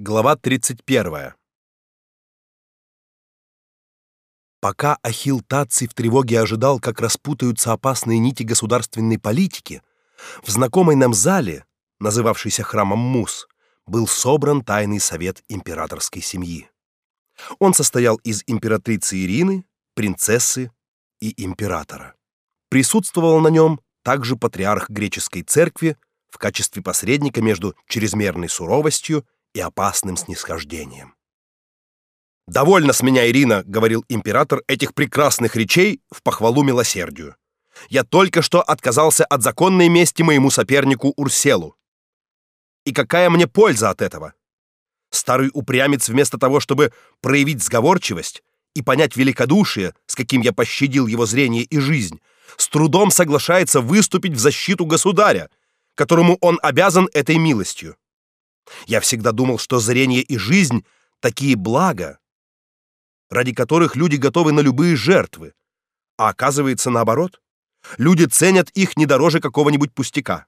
Глава 31. Пока Ахилл Таций в тревоге ожидал, как распутаются опасные нити государственной политики, в знакомой нам зале, называвшейся храмом Мус, был собран тайный совет императорской семьи. Он состоял из императрицы Ирины, принцессы и императора. Присутствовал на нем также патриарх греческой церкви в качестве посредника между чрезмерной суровостью и опасным снисхождением. «Довольно с меня, Ирина», — говорил император, — «этих прекрасных речей в похвалу милосердию. Я только что отказался от законной мести моему сопернику Урселу. И какая мне польза от этого? Старый упрямец вместо того, чтобы проявить сговорчивость и понять великодушие, с каким я пощадил его зрение и жизнь, с трудом соглашается выступить в защиту государя, которому он обязан этой милостью. Я всегда думал, что зрение и жизнь такие блага, ради которых люди готовы на любые жертвы. А оказывается наоборот. Люди ценят их не дороже какого-нибудь пустяка.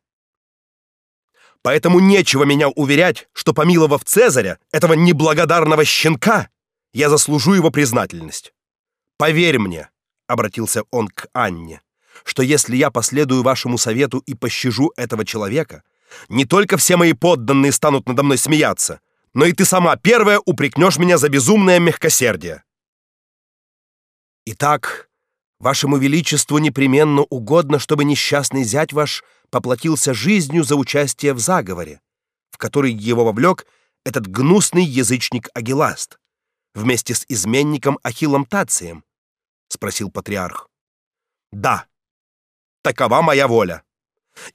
Поэтому нечего меня уверять, что помиловав Цезаря, этого неблагодарного щенка, я заслужу его признательность. Поверь мне, обратился он к Анне, что если я последую вашему совету и пощажу этого человека, не только все мои подданные станут надо мной смеяться, но и ты сама первая упрекнешь меня за безумное мягкосердие. Итак, вашему величеству непременно угодно, чтобы несчастный зять ваш поплатился жизнью за участие в заговоре, в который его вовлек этот гнусный язычник Агиласт вместе с изменником Ахиллом Тацием, спросил патриарх. Да. Такова моя воля.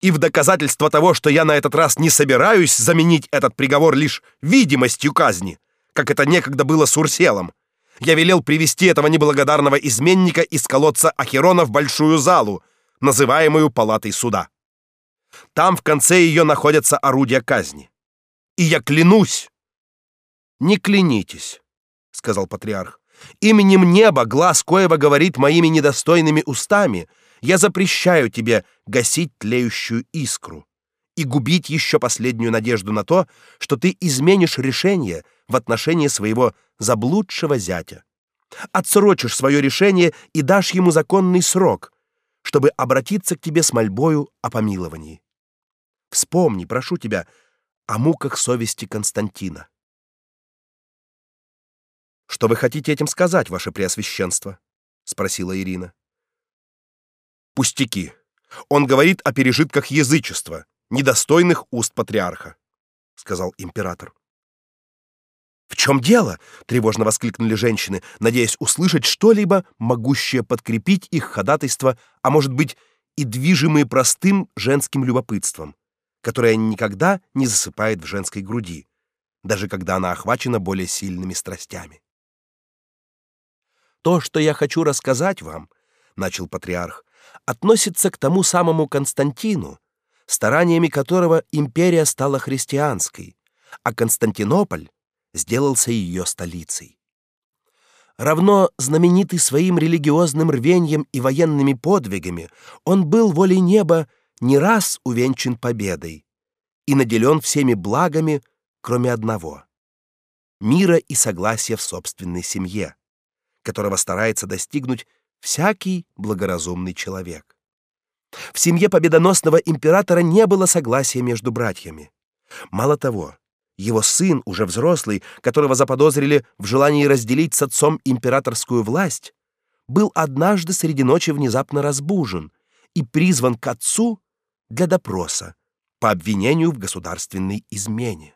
И в доказательство того, что я на этот раз не собираюсь заменить этот приговор лишь видимостью казни, как это некогда было с Урселом, я велел привести этого неблагодарного изменника из колодца Ахерона в большую залу, называемую палатой суда. Там в конце ее находятся орудия казни. И я клянусь. Не клянитесь, сказал патриарх. Именем неба, глаз коего говорит моими недостойными устами, я запрещаю тебе гасить тлеющую искру и губить еще последнюю надежду на то, что ты изменишь решение в отношении своего заблудшего зятя. Отсрочишь свое решение и дашь ему законный срок, чтобы обратиться к тебе с мольбою о помиловании. Вспомни, прошу тебя, о муках совести Константина. Что вы хотите этим сказать, ваше преосвященство? спросила Ирина. Пустяки. Он говорит о пережитках язычества, недостойных уст патриарха, сказал император. В чем дело? тревожно воскликнули женщины, надеясь услышать что-либо, могущее подкрепить их ходатайство, а может быть, и движимые простым женским любопытством, которое никогда не засыпает в женской груди, даже когда она охвачена более сильными страстями. То, что я хочу рассказать вам, начал патриарх, относится к тому самому Константину, стараниями которого империя стала христианской, а Константинополь сделался ее столицей. Равно знаменитый своим религиозным рвением и военными подвигами, он был волей неба не раз увенчан победой и наделен всеми благами, кроме одного мира и согласия в собственной семье, которого старается достигнуть всякий благоразумный человек. В семье победоносного императора не было согласия между братьями. Мало того, его сын, уже взрослый, которого заподозрили в желании разделить с отцом императорскую власть, был однажды среди ночи внезапно разбужен и призван к отцу для допроса по обвинению в государственной измене.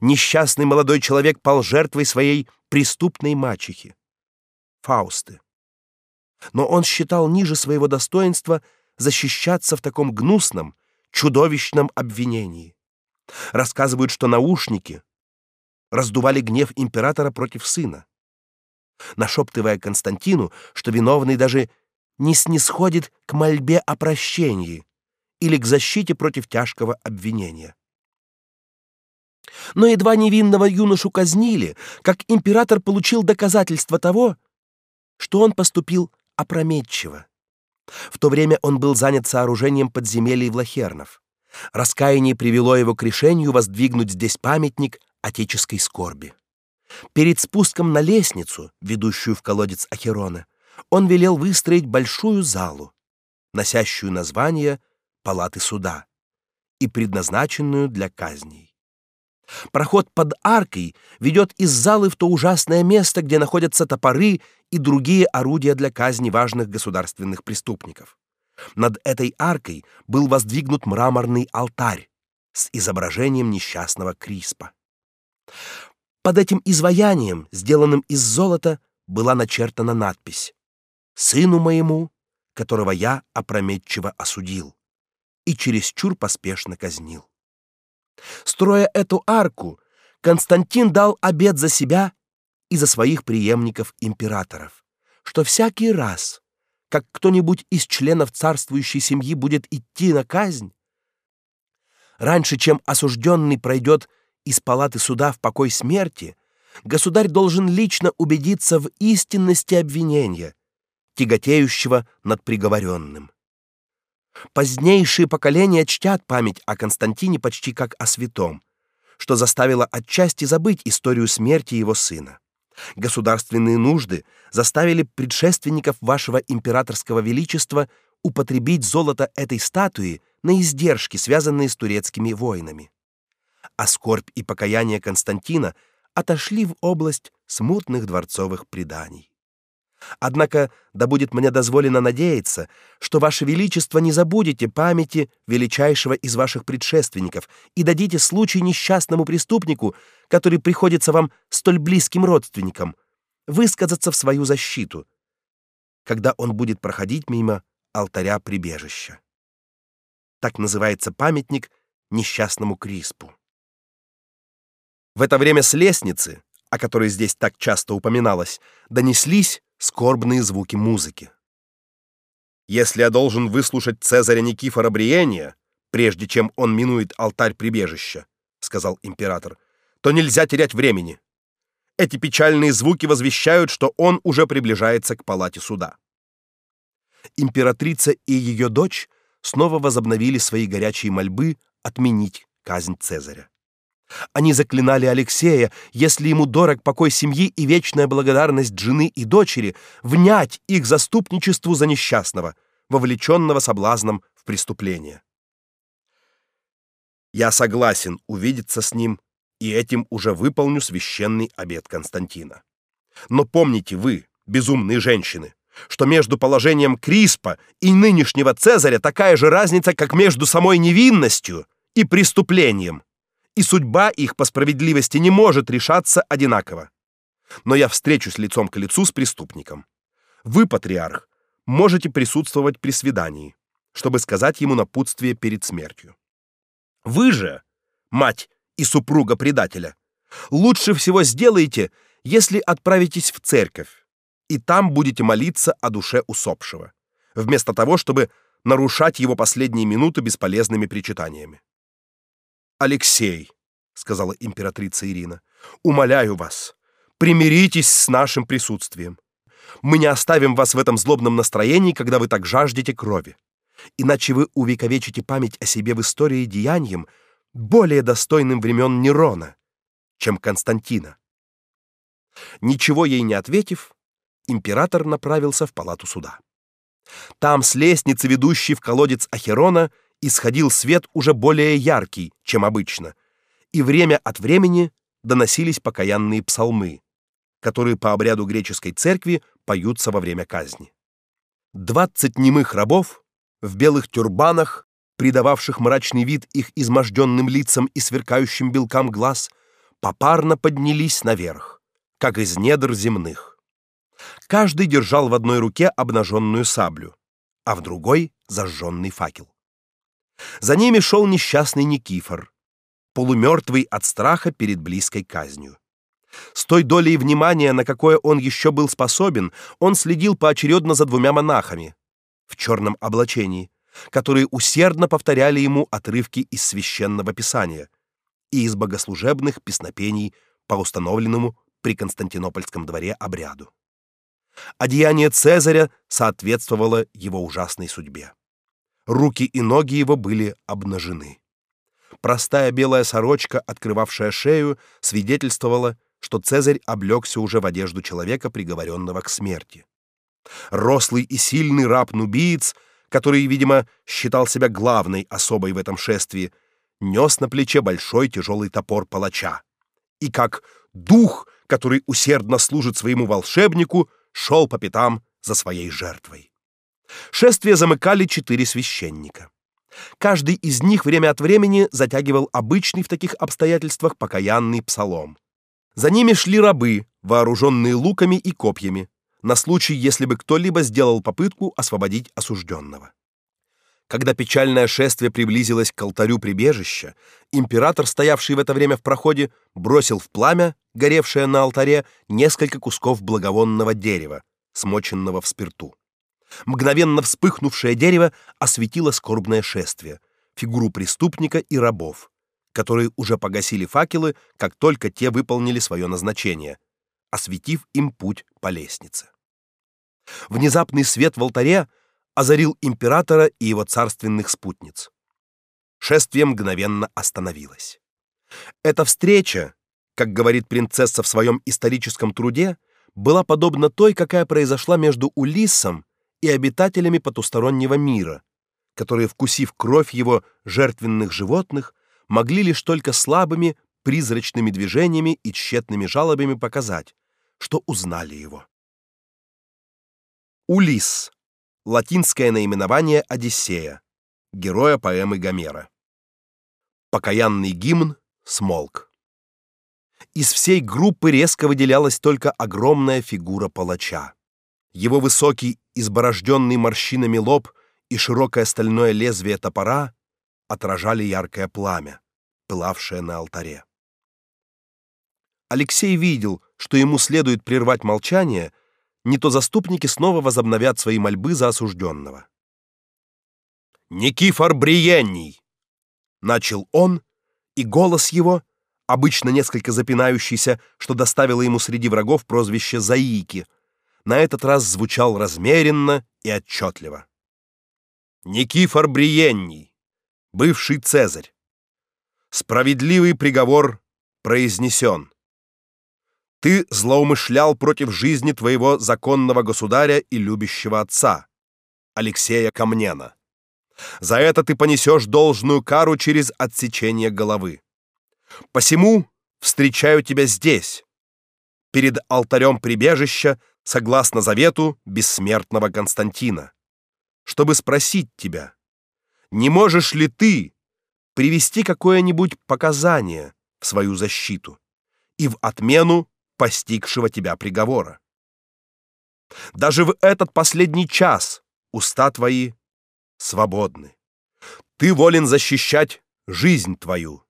Несчастный молодой человек пал жертвой своей преступной мачехи, Фаусты. Но он считал ниже своего достоинства защищаться в таком гнусном, чудовищном обвинении. Рассказывают, что наушники раздували гнев императора против сына, нашептывая Константину, что виновный даже не снисходит к мольбе о прощении или к защите против тяжкого обвинения. Но едва невинного юношу казнили, как император получил доказательства того, что он поступил опрометчиво. В то время он был занят сооружением подземелий Влахернов. Раскаяние привело его к решению воздвигнуть здесь памятник отеческой скорби. Перед спуском на лестницу, ведущую в колодец Ахерона, он велел выстроить большую залу, носящую название палаты суда и предназначенную для казней. Проход под аркой ведет из залы в то ужасное место, где находятся топоры и другие орудия для казни важных государственных преступников. Над этой аркой был воздвигнут мраморный алтарь с изображением несчастного Криспа. Под этим изваянием, сделанным из золота, была начертана надпись: "Сыну моему, которого я опрометчиво осудил и чересчур поспешно казнил". Строя эту арку, Константин дал обет за себя и за своих преемников императоров, что всякий раз, как кто-нибудь из членов царствующей семьи будет идти на казнь, раньше, чем осужденный пройдет из палаты суда в покой смерти, государь должен лично убедиться в истинности обвинения, тяготеющего над приговоренным. Позднейшие поколения чтят память о Константине почти как о святом, что заставило отчасти забыть историю смерти его сына. Государственные нужды заставили предшественников вашего императорского величества употребить золото этой статуи на издержки, связанные с турецкими войнами а скорбь и покаяние Константина отошли в область смутных дворцовых преданий. Однако да будет мне дозволено надеяться, что ваше величество не забудете памяти величайшего из ваших предшественников и дадите случай несчастному преступнику, который приходится вам столь близким родственником, высказаться в свою защиту, когда он будет проходить мимо алтаря прибежища. Так называется памятник несчастному Криспу. В это время с лестницы, о которой здесь так часто упоминалось, донеслись скорбные звуки музыки. Если я должен выслушать Цезаря Никифора Бриения, прежде чем он минует алтарь прибежища, сказал император, то нельзя терять времени. Эти печальные звуки возвещают, что он уже приближается к палате суда. Императрица и ее дочь снова возобновили свои горячие мольбы отменить казнь Цезаря. Они заклинали Алексея, если ему дорог покой семьи и вечная благодарность жены и дочери, внять их заступничеству за несчастного, вовлеченного соблазном в преступление. Я согласен увидеться с ним, и этим уже выполню священный обет Константина. Но помните вы, безумные женщины, что между положением Криспа и нынешнего Цезаря такая же разница, как между самой невинностью и преступлением и судьба их по справедливости не может решаться одинаково. Но я встречусь лицом к лицу с преступником. Вы, патриарх, можете присутствовать при свидании, чтобы сказать ему напутствие перед смертью. Вы же, мать и супруга предателя, лучше всего сделаете, если отправитесь в церковь и там будете молиться о душе усопшего, вместо того, чтобы нарушать его последние минуты бесполезными причитаниями. Алексей, сказала императрица Ирина. Умоляю вас, примиритесь с нашим присутствием. Мы не оставим вас в этом злобном настроении, когда вы так жаждете крови. Иначе вы увековечите память о себе в истории деянием более достойным времен Нерона, чем Константина. Ничего ей не ответив, император направился в палату суда. Там с лестницы, ведущей в колодец Ахерона, исходил свет уже более яркий, чем обычно, и время от времени доносились покаянные псалмы, которые по обряду греческой церкви поются во время казни. Двадцать немых рабов в белых тюрбанах, придававших мрачный вид их изможденным лицам и сверкающим белкам глаз, попарно поднялись наверх, как из недр земных. Каждый держал в одной руке обнаженную саблю, а в другой зажженный факел. За ними шел несчастный Никифор, полумертвый от страха перед близкой казнью. С той долей внимания, на какое он еще был способен, он следил поочередно за двумя монахами в черном облачении, которые усердно повторяли ему отрывки из священного писания и из богослужебных песнопений по установленному при Константинопольском дворе обряду. Одеяние Цезаря соответствовало его ужасной судьбе руки и ноги его были обнажены. Простая белая сорочка, открывавшая шею, свидетельствовала, что Цезарь облегся уже в одежду человека, приговоренного к смерти. Рослый и сильный раб-нубиец, который, видимо, считал себя главной особой в этом шествии, нес на плече большой тяжелый топор палача. И как дух, который усердно служит своему волшебнику, шел по пятам за своей жертвой. Шествие замыкали четыре священника. Каждый из них время от времени затягивал обычный в таких обстоятельствах покаянный псалом. За ними шли рабы, вооруженные луками и копьями, на случай, если бы кто-либо сделал попытку освободить осужденного. Когда печальное шествие приблизилось к алтарю прибежища, император, стоявший в это время в проходе, бросил в пламя, горевшее на алтаре, несколько кусков благовонного дерева, смоченного в спирту. Мгновенно вспыхнувшее дерево осветило скорбное шествие, фигуру преступника и рабов, которые уже погасили факелы, как только те выполнили свое назначение, осветив им путь по лестнице. Внезапный свет в алтаре озарил императора и его царственных спутниц. Шествие мгновенно остановилось. Эта встреча, как говорит принцесса в своем историческом труде, была подобна той, какая произошла между Улиссом и обитателями потустороннего мира, которые, вкусив кровь его жертвенных животных, могли лишь только слабыми призрачными движениями и тщетными жалобами показать, что узнали его. Улисс латинское наименование Одиссея, героя поэмы Гомера. Покаянный гимн смолк. Из всей группы резко выделялась только огромная фигура палача. Его высокий, изборожденный морщинами лоб и широкое стальное лезвие топора отражали яркое пламя, пылавшее на алтаре. Алексей видел, что ему следует прервать молчание, не то заступники снова возобновят свои мольбы за осужденного. Никифор Бриенний начал он, и голос его, обычно несколько запинающийся, что доставило ему среди врагов прозвище Заики, на этот раз звучал размеренно и отчетливо. Никифор Бриенний, бывший Цезарь. Справедливый приговор произнесен. Ты злоумышлял против жизни твоего законного государя и любящего отца, Алексея Камнена. За это ты понесешь должную кару через отсечение головы. Посему встречаю тебя здесь, перед алтарем прибежища согласно завету бессмертного Константина, чтобы спросить тебя, не можешь ли ты привести какое-нибудь показание в свою защиту и в отмену постигшего тебя приговора. Даже в этот последний час уста твои свободны. Ты волен защищать жизнь твою.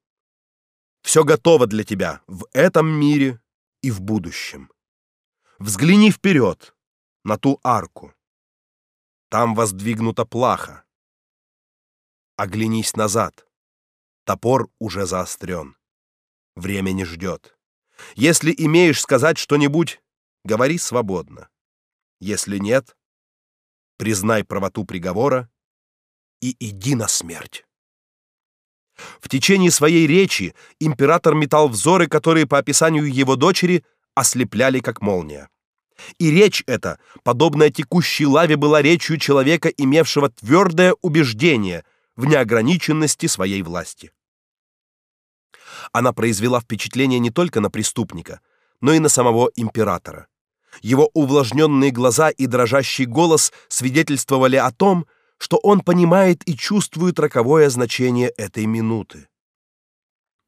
Все готово для тебя в этом мире и в будущем. Взгляни вперед на ту арку. Там воздвигнута плаха. Оглянись назад. Топор уже заострен. Время не ждет. Если имеешь сказать что-нибудь, говори свободно. Если нет, признай правоту приговора и иди на смерть. В течение своей речи император метал взоры, которые по описанию его дочери ослепляли как молния. И речь эта, подобная текущей лаве, была речью человека, имевшего твердое убеждение в неограниченности своей власти. Она произвела впечатление не только на преступника, но и на самого императора. Его увлажненные глаза и дрожащий голос свидетельствовали о том, что он понимает и чувствует роковое значение этой минуты.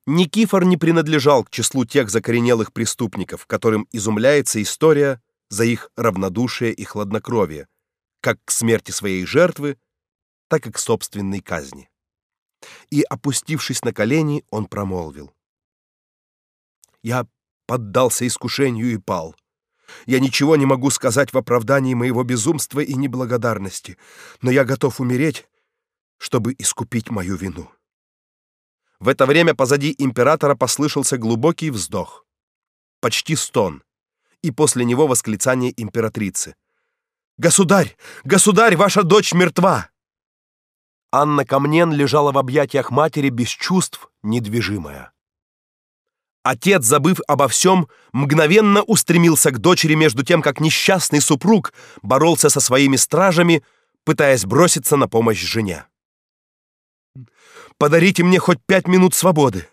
Никифор не принадлежал к числу тех закоренелых преступников, которым изумляется история за их равнодушие и хладнокровие, как к смерти своей жертвы, так и к собственной казни. И опустившись на колени, он промолвил: "Я поддался искушению и пал. Я ничего не могу сказать в оправдании моего безумства и неблагодарности, но я готов умереть, чтобы искупить мою вину". В это время позади императора послышался глубокий вздох, почти стон, и после него восклицание императрицы: "Государь, государь, ваша дочь мертва!" Анна Камнен лежала в объятиях матери без чувств, недвижимая. Отец, забыв обо всем, мгновенно устремился к дочери между тем, как несчастный супруг боролся со своими стражами, пытаясь броситься на помощь жене. Подарите мне хоть пять минут свободы.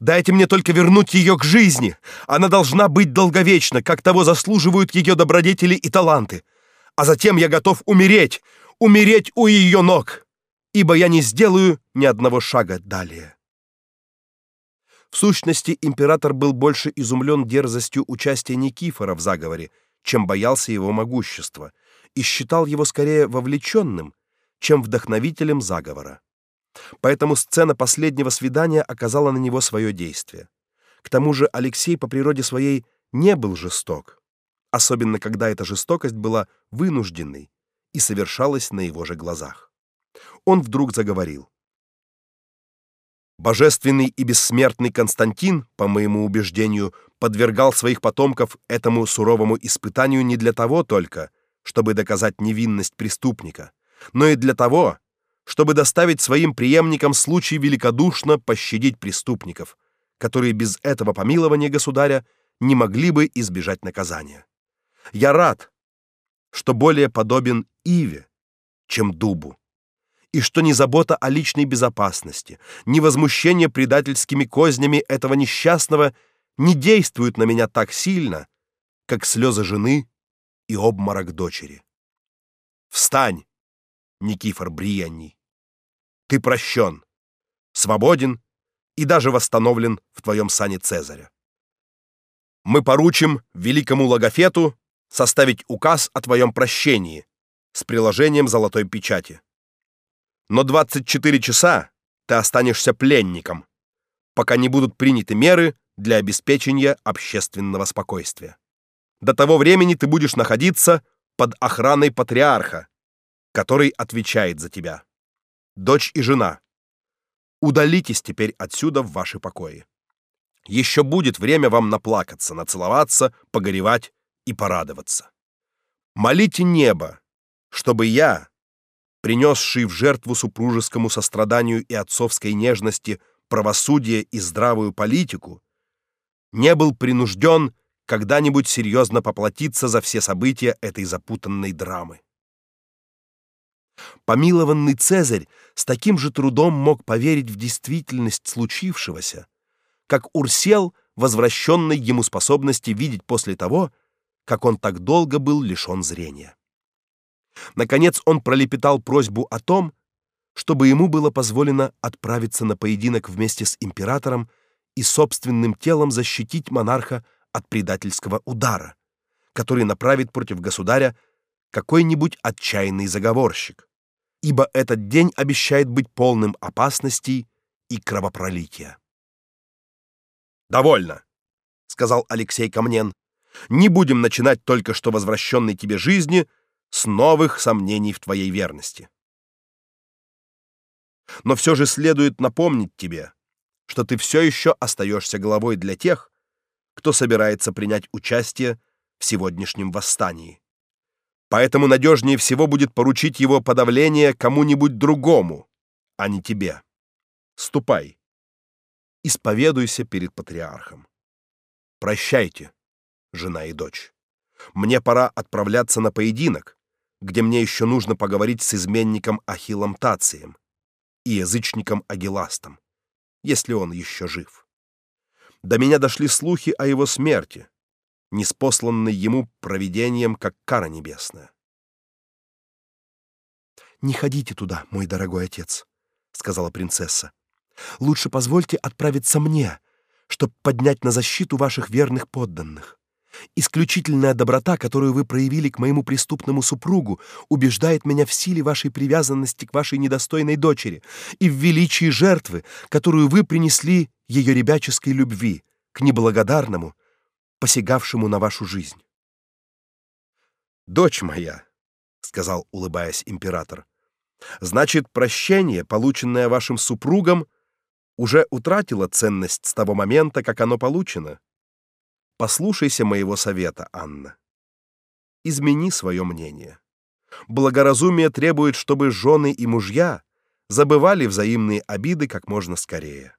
Дайте мне только вернуть ее к жизни. Она должна быть долговечна, как того заслуживают ее добродетели и таланты. А затем я готов умереть, умереть у ее ног ибо я не сделаю ни одного шага далее. В сущности, император был больше изумлен дерзостью участия Никифора в заговоре, чем боялся его могущества, и считал его скорее вовлеченным, чем вдохновителем заговора. Поэтому сцена последнего свидания оказала на него свое действие. К тому же Алексей по природе своей не был жесток, особенно когда эта жестокость была вынужденной и совершалась на его же глазах он вдруг заговорил. Божественный и бессмертный Константин, по моему убеждению, подвергал своих потомков этому суровому испытанию не для того только, чтобы доказать невинность преступника, но и для того, чтобы доставить своим преемникам случай великодушно пощадить преступников, которые без этого помилования государя не могли бы избежать наказания. Я рад, что более подобен иве, чем дубу и что ни забота о личной безопасности, ни возмущение предательскими кознями этого несчастного не действуют на меня так сильно, как слезы жены и обморок дочери. Встань, Никифор Бриянний. Ты прощен, свободен и даже восстановлен в твоем сане Цезаря. Мы поручим великому Логофету составить указ о твоем прощении с приложением золотой печати. Но 24 часа ты останешься пленником, пока не будут приняты меры для обеспечения общественного спокойствия. До того времени ты будешь находиться под охраной патриарха, который отвечает за тебя. Дочь и жена, удалитесь теперь отсюда в ваши покои. Еще будет время вам наплакаться, нацеловаться, погоревать и порадоваться. Молите небо, чтобы я, принесший в жертву супружескому состраданию и отцовской нежности правосудие и здравую политику, не был принужден когда-нибудь серьезно поплатиться за все события этой запутанной драмы. Помилованный Цезарь с таким же трудом мог поверить в действительность случившегося, как Урсел, возвращенный ему способности видеть после того, как он так долго был лишен зрения. Наконец он пролепетал просьбу о том, чтобы ему было позволено отправиться на поединок вместе с императором и собственным телом защитить монарха от предательского удара, который направит против государя какой-нибудь отчаянный заговорщик, ибо этот день обещает быть полным опасностей и кровопролития. Довольно, сказал Алексей Камнен. Не будем начинать только что возвращенной тебе жизни с новых сомнений в твоей верности. Но все же следует напомнить тебе, что ты все еще остаешься главой для тех, кто собирается принять участие в сегодняшнем восстании. Поэтому надежнее всего будет поручить его подавление кому-нибудь другому, а не тебе. Ступай. Исповедуйся перед патриархом. Прощайте, жена и дочь. Мне пора отправляться на поединок, где мне еще нужно поговорить с изменником Ахиллом Тацием и язычником Агиластом, если он еще жив. До меня дошли слухи о его смерти, неспосланной ему провидением как кара небесная. Не ходите туда, мой дорогой отец, сказала принцесса. Лучше позвольте отправиться мне, чтобы поднять на защиту ваших верных подданных. Исключительная доброта, которую вы проявили к моему преступному супругу, убеждает меня в силе вашей привязанности к вашей недостойной дочери и в величии жертвы, которую вы принесли ее ребяческой любви к неблагодарному, посягавшему на вашу жизнь. Дочь моя, сказал, улыбаясь император. Значит, прощение, полученное вашим супругом, уже утратило ценность с того момента, как оно получено. Послушайся моего совета, Анна. Измени свое мнение. Благоразумие требует, чтобы жены и мужья забывали взаимные обиды как можно скорее.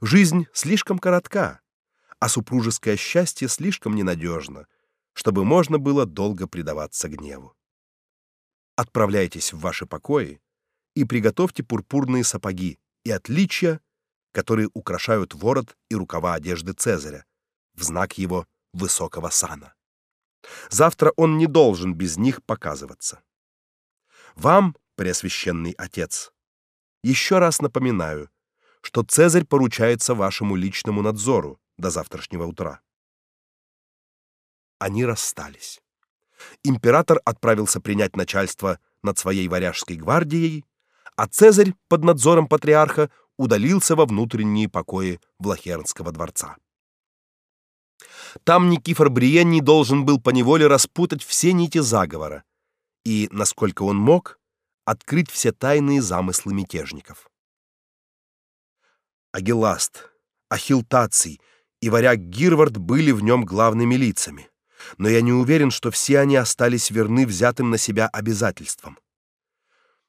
Жизнь слишком коротка, а супружеское счастье слишком ненадежно, чтобы можно было долго предаваться гневу. Отправляйтесь в ваши покои и приготовьте пурпурные сапоги и отличия, которые украшают ворот и рукава одежды Цезаря в знак его высокого сана. Завтра он не должен без них показываться. Вам, Преосвященный Отец, еще раз напоминаю, что Цезарь поручается вашему личному надзору до завтрашнего утра. Они расстались. Император отправился принять начальство над своей варяжской гвардией, а Цезарь под надзором патриарха удалился во внутренние покои Влахернского дворца. Там Никифор Бриенний должен был поневоле распутать все нити заговора и, насколько он мог, открыть все тайные замыслы мятежников. Агиласт, Ахилтаций и варяг Гирвард были в нем главными лицами, но я не уверен, что все они остались верны взятым на себя обязательствам.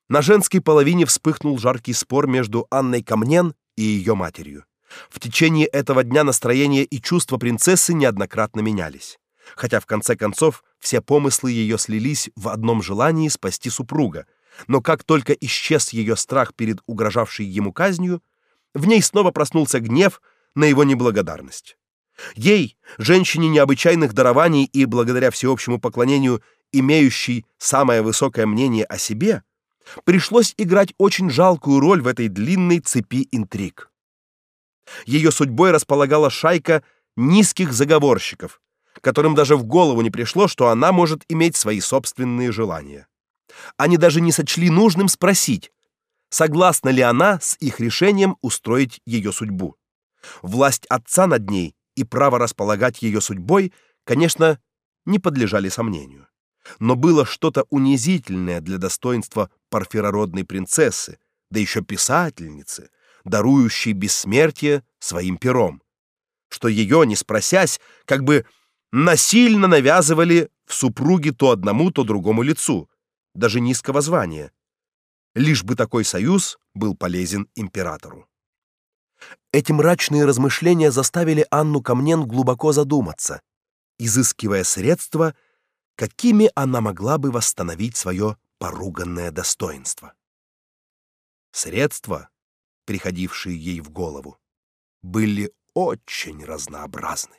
На женской половине вспыхнул жаркий спор между Анной Камнен и ее матерью. В течение этого дня настроение и чувства принцессы неоднократно менялись, хотя в конце концов все помыслы ее слились в одном желании спасти супруга. Но как только исчез ее страх перед угрожавшей ему казнью, в ней снова проснулся гнев на его неблагодарность. Ей, женщине необычайных дарований и благодаря всеобщему поклонению имеющей самое высокое мнение о себе, пришлось играть очень жалкую роль в этой длинной цепи интриг. Ее судьбой располагала шайка низких заговорщиков, которым даже в голову не пришло, что она может иметь свои собственные желания. Они даже не сочли нужным спросить, согласна ли она с их решением устроить ее судьбу. Власть отца над ней и право располагать ее судьбой, конечно, не подлежали сомнению. Но было что-то унизительное для достоинства парфирородной принцессы, да еще писательницы, дарующей бессмертие своим пером, что ее, не спросясь, как бы насильно навязывали в супруги то одному, то другому лицу, даже низкого звания, лишь бы такой союз был полезен императору. Эти мрачные размышления заставили Анну Камнен глубоко задуматься, изыскивая средства, какими она могла бы восстановить свое поруганное достоинство. Средства, приходившие ей в голову, были очень разнообразны.